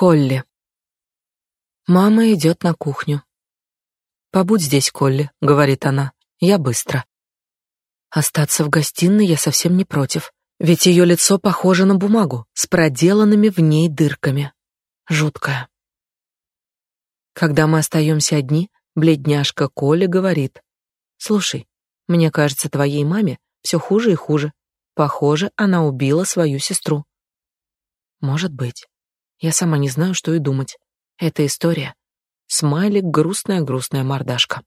Колли. Мама идет на кухню. «Побудь здесь, Колли», — говорит она. «Я быстро». Остаться в гостиной я совсем не против, ведь ее лицо похоже на бумагу с проделанными в ней дырками. Жуткое. Когда мы остаемся одни, бледняшка Коля говорит. «Слушай, мне кажется, твоей маме все хуже и хуже. Похоже, она убила свою сестру». Может быть. Я сама не знаю, что и думать. Это история. Смайлик грустная-грустная мордашка.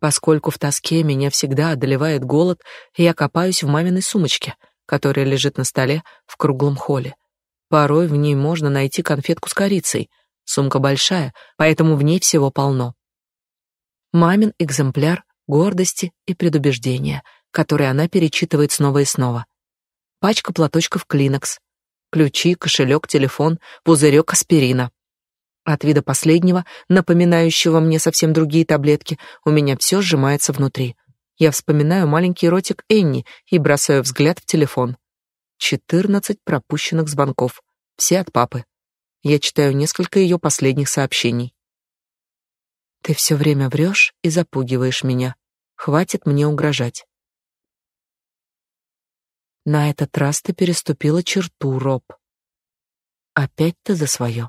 Поскольку в тоске меня всегда одолевает голод, я копаюсь в маминой сумочке, которая лежит на столе в круглом холле. Порой в ней можно найти конфетку с корицей. Сумка большая, поэтому в ней всего полно. Мамин экземпляр гордости и предубеждения, который она перечитывает снова и снова. Пачка платочков Клинекс, ключи, кошелек, телефон, пузырек аспирина. От вида последнего, напоминающего мне совсем другие таблетки, у меня все сжимается внутри. Я вспоминаю маленький ротик Энни и бросаю взгляд в телефон. Четырнадцать пропущенных звонков, все от папы. Я читаю несколько ее последних сообщений. Ты все время врешь и запугиваешь меня. Хватит мне угрожать. На этот раз ты переступила черту, Роб. Опять ты за свое.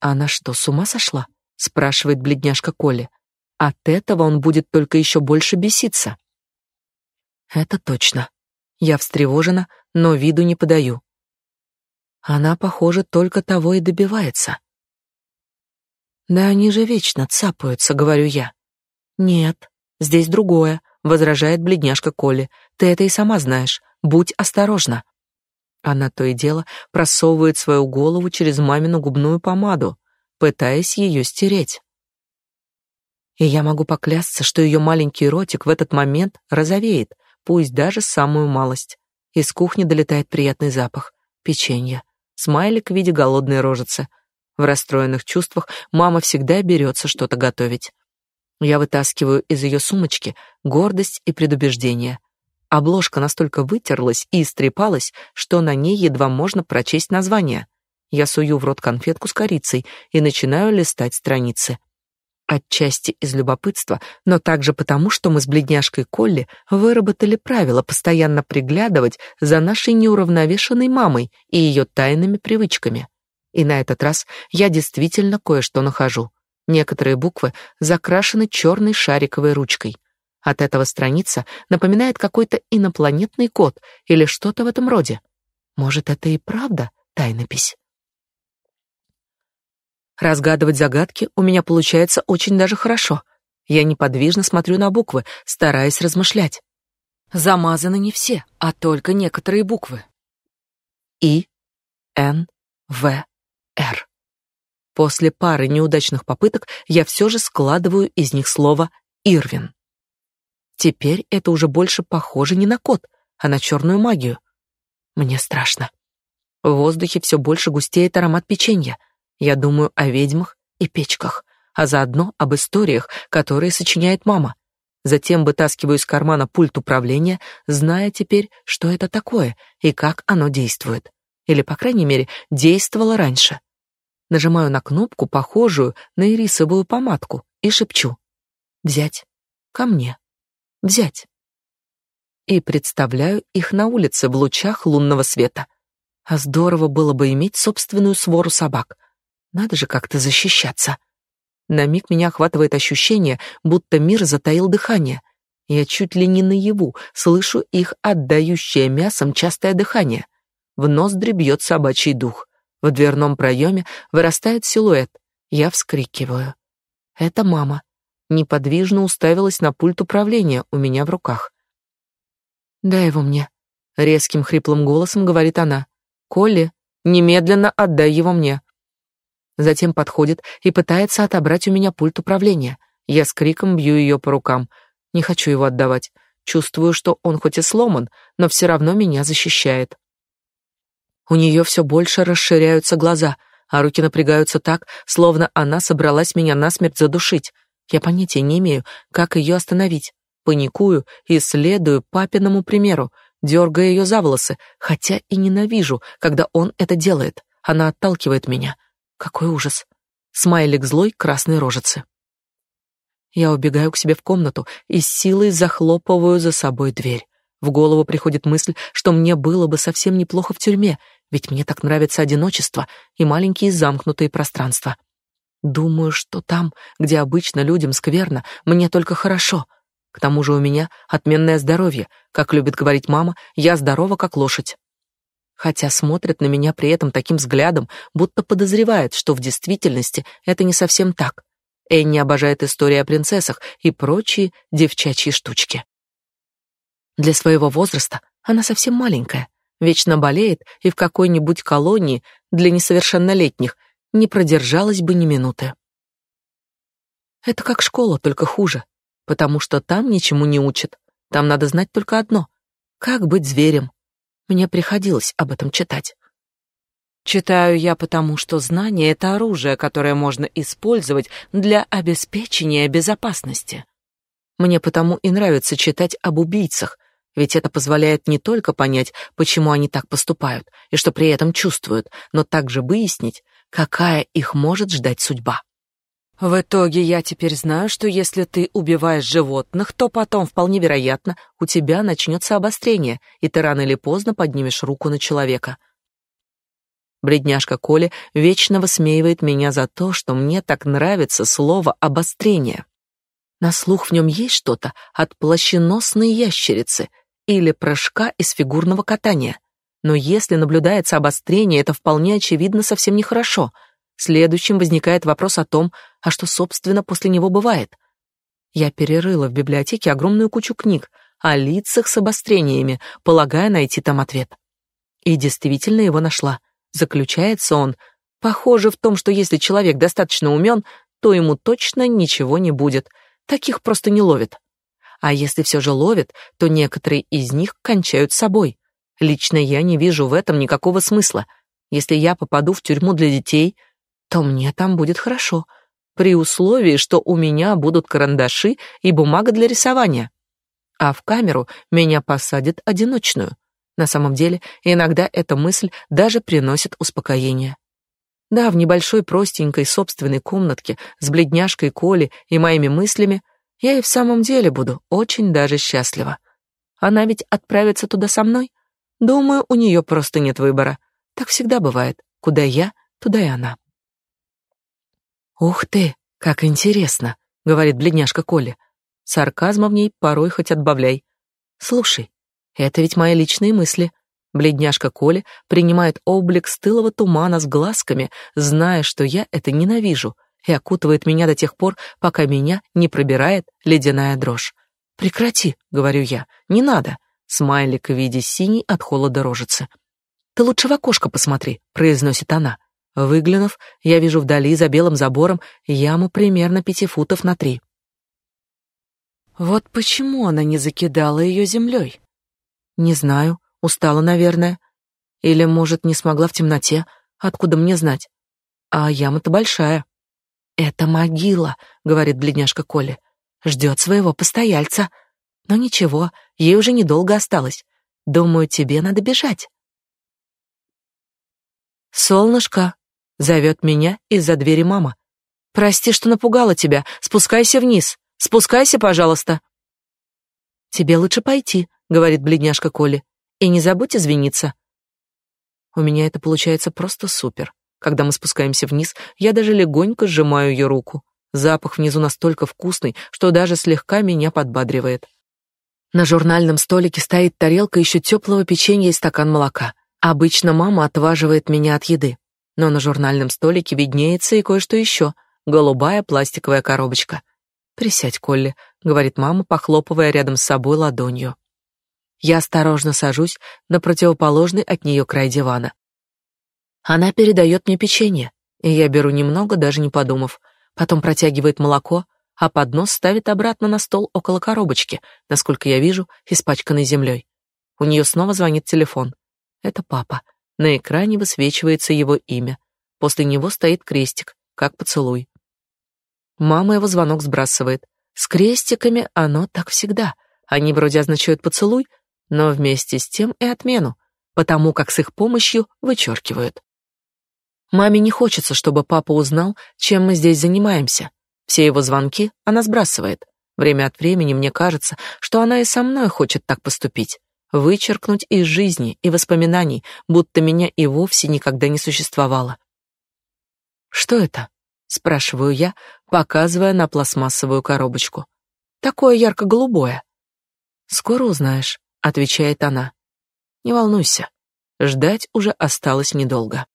Она что, с ума сошла? спрашивает бледняшка Коля. От этого он будет только еще больше беситься. Это точно. Я встревожена, но виду не подаю. Она, похоже, только того и добивается. Да они же вечно цапаются, говорю я. Нет, здесь другое возражает бледняшка Колли. Ты это и сама знаешь. Будь осторожна. Она то и дело просовывает свою голову через мамину губную помаду, пытаясь ее стереть. И я могу поклясться, что ее маленький ротик в этот момент розовеет, пусть даже самую малость. Из кухни долетает приятный запах печенья. Смайлик в виде голодной рожицы. В расстроенных чувствах мама всегда берется что-то готовить. Я вытаскиваю из ее сумочки гордость и предубеждение. Обложка настолько вытерлась и истрепалась, что на ней едва можно прочесть название. Я сую в рот конфетку с корицей и начинаю листать страницы. Отчасти из любопытства, но также потому, что мы с бледняшкой Колли выработали правило постоянно приглядывать за нашей неуравновешенной мамой и ее тайными привычками. И на этот раз я действительно кое-что нахожу. Некоторые буквы закрашены черной шариковой ручкой. От этого страница напоминает какой-то инопланетный код или что-то в этом роде. Может, это и правда тайнопись? Разгадывать загадки у меня получается очень даже хорошо. Я неподвижно смотрю на буквы, стараясь размышлять. Замазаны не все, а только некоторые буквы. И, Н, В, Р. После пары неудачных попыток я все же складываю из них слово «Ирвин». Теперь это уже больше похоже не на код, а на черную магию. Мне страшно. В воздухе все больше густеет аромат печенья. Я думаю о ведьмах и печках, а заодно об историях, которые сочиняет мама. Затем вытаскиваю из кармана пульт управления, зная теперь, что это такое и как оно действует. Или, по крайней мере, действовало раньше нажимаю на кнопку, похожую на ирисовую помадку, и шепчу: "Взять. Ко мне. Взять". И представляю их на улице в лучах лунного света. А здорово было бы иметь собственную свору собак. Надо же как-то защищаться. На миг меня охватывает ощущение, будто мир затаил дыхание. Я чуть ли не наяву слышу их отдающее мясом частое дыхание. В ноздри бьет собачий дух. В дверном проеме вырастает силуэт. Я вскрикиваю. Это мама. Неподвижно уставилась на пульт управления у меня в руках. «Дай его мне», — резким хриплым голосом говорит она. «Колли, немедленно отдай его мне». Затем подходит и пытается отобрать у меня пульт управления. Я с криком бью ее по рукам. Не хочу его отдавать. Чувствую, что он хоть и сломан, но все равно меня защищает. У нее все больше расширяются глаза, а руки напрягаются так, словно она собралась меня насмерть задушить. Я понятия не имею, как ее остановить. Паникую и следую папиному примеру, дергая ее за волосы, хотя и ненавижу, когда он это делает. Она отталкивает меня. Какой ужас. Смайлик злой красной рожицы. Я убегаю к себе в комнату и с силой захлопываю за собой дверь. В голову приходит мысль, что мне было бы совсем неплохо в тюрьме, ведь мне так нравится одиночество и маленькие замкнутые пространства. Думаю, что там, где обычно людям скверно, мне только хорошо. К тому же у меня отменное здоровье. Как любит говорить мама, я здорова, как лошадь. Хотя смотрит на меня при этом таким взглядом, будто подозревает, что в действительности это не совсем так. Энни обожает истории о принцессах и прочие девчачьи штучки. Для своего возраста она совсем маленькая, вечно болеет и в какой-нибудь колонии для несовершеннолетних не продержалась бы ни минуты. Это как школа, только хуже, потому что там ничему не учат. Там надо знать только одно — как быть зверем. Мне приходилось об этом читать. Читаю я потому, что знание — это оружие, которое можно использовать для обеспечения безопасности. Мне потому и нравится читать об убийцах, ведь это позволяет не только понять, почему они так поступают и что при этом чувствуют, но также выяснить, какая их может ждать судьба. В итоге я теперь знаю, что если ты убиваешь животных, то потом вполне вероятно у тебя начнется обострение, и ты рано или поздно поднимешь руку на человека. Бредняжка Коля вечно высмеивает меня за то, что мне так нравится слово обострение. На слух в нем есть что-то от плащеносной ящерицы или прыжка из фигурного катания. Но если наблюдается обострение, это вполне очевидно совсем нехорошо. Следующим возникает вопрос о том, а что, собственно, после него бывает. Я перерыла в библиотеке огромную кучу книг о лицах с обострениями, полагая найти там ответ. И действительно его нашла. Заключается он, похоже, в том, что если человек достаточно умен, то ему точно ничего не будет. Таких просто не ловят. А если все же ловят, то некоторые из них кончают собой. Лично я не вижу в этом никакого смысла. Если я попаду в тюрьму для детей, то мне там будет хорошо, при условии, что у меня будут карандаши и бумага для рисования. А в камеру меня посадят одиночную. На самом деле, иногда эта мысль даже приносит успокоение. Да, в небольшой простенькой собственной комнатке с бледняшкой Коли и моими мыслями я и в самом деле буду очень даже счастлива. Она ведь отправится туда со мной. Думаю, у нее просто нет выбора. Так всегда бывает. Куда я, туда и она. Ух ты, как интересно, говорит бледняшка Коля. Сарказма в ней порой хоть отбавляй. Слушай, это ведь мои личные мысли. Бледняшка Коля принимает облик стылого тумана с глазками, зная, что я это ненавижу — и окутывает меня до тех пор, пока меня не пробирает ледяная дрожь. «Прекрати», — говорю я, — «не надо». Смайлик в виде синий от холода рожицы. «Ты лучше в окошко посмотри», — произносит она. Выглянув, я вижу вдали за белым забором яму примерно пяти футов на три. Вот почему она не закидала ее землей? Не знаю, устала, наверное. Или, может, не смогла в темноте, откуда мне знать? А яма-то большая. «Это могила», — говорит бледняшка Коля. «Ждет своего постояльца. Но ничего, ей уже недолго осталось. Думаю, тебе надо бежать». «Солнышко», — зовет меня из-за двери мама. «Прости, что напугала тебя. Спускайся вниз. Спускайся, пожалуйста». «Тебе лучше пойти», — говорит бледняшка Коля. «И не забудь извиниться». У меня это получается просто супер. Когда мы спускаемся вниз, я даже легонько сжимаю ее руку. Запах внизу настолько вкусный, что даже слегка меня подбадривает. На журнальном столике стоит тарелка еще теплого печенья и стакан молока. Обычно мама отваживает меня от еды. Но на журнальном столике виднеется и кое-что еще — голубая пластиковая коробочка. «Присядь, Колли», — говорит мама, похлопывая рядом с собой ладонью. Я осторожно сажусь на противоположный от нее край дивана. Она передает мне печенье, и я беру немного, даже не подумав. Потом протягивает молоко, а поднос ставит обратно на стол около коробочки, насколько я вижу, испачканной землей. У нее снова звонит телефон. Это папа. На экране высвечивается его имя. После него стоит крестик, как поцелуй. Мама его звонок сбрасывает. С крестиками оно так всегда. Они вроде означают поцелуй, но вместе с тем и отмену, потому как с их помощью вычеркивают. Маме не хочется, чтобы папа узнал, чем мы здесь занимаемся. Все его звонки она сбрасывает. Время от времени мне кажется, что она и со мной хочет так поступить, вычеркнуть из жизни и воспоминаний, будто меня и вовсе никогда не существовало. Что это? спрашиваю я, показывая на пластмассовую коробочку. Такое ярко-голубое. Скоро узнаешь, отвечает она. Не волнуйся. Ждать уже осталось недолго.